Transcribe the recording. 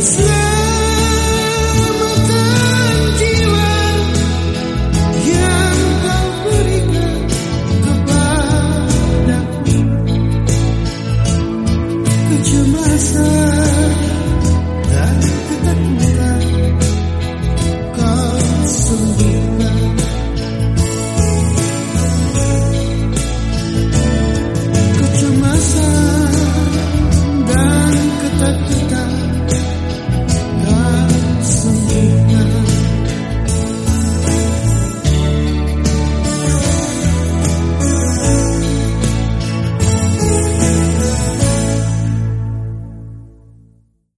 See.